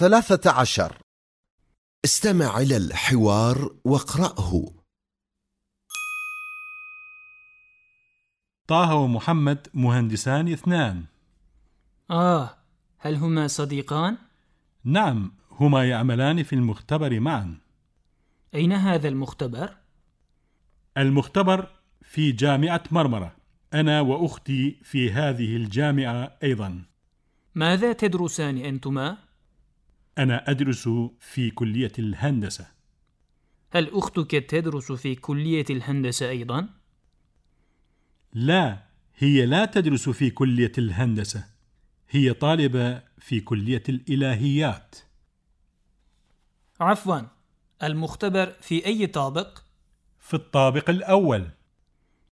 ثلاثة عشر استمع إلى الحوار واقرأه طه ومحمد مهندسان اثنان آه هل هما صديقان؟ نعم هما يعملان في المختبر معا أين هذا المختبر؟ المختبر في جامعة مرمرة أنا وأختي في هذه الجامعة أيضا ماذا تدرسان أنتما؟ أنا أدرس في كلية الهندسة هل أختك تدرس في كلية الهندسة أيضا؟ لا هي لا تدرس في كلية الهندسة هي طالبة في كلية الإلهيات عفوا المختبر في أي طابق؟ في الطابق الأول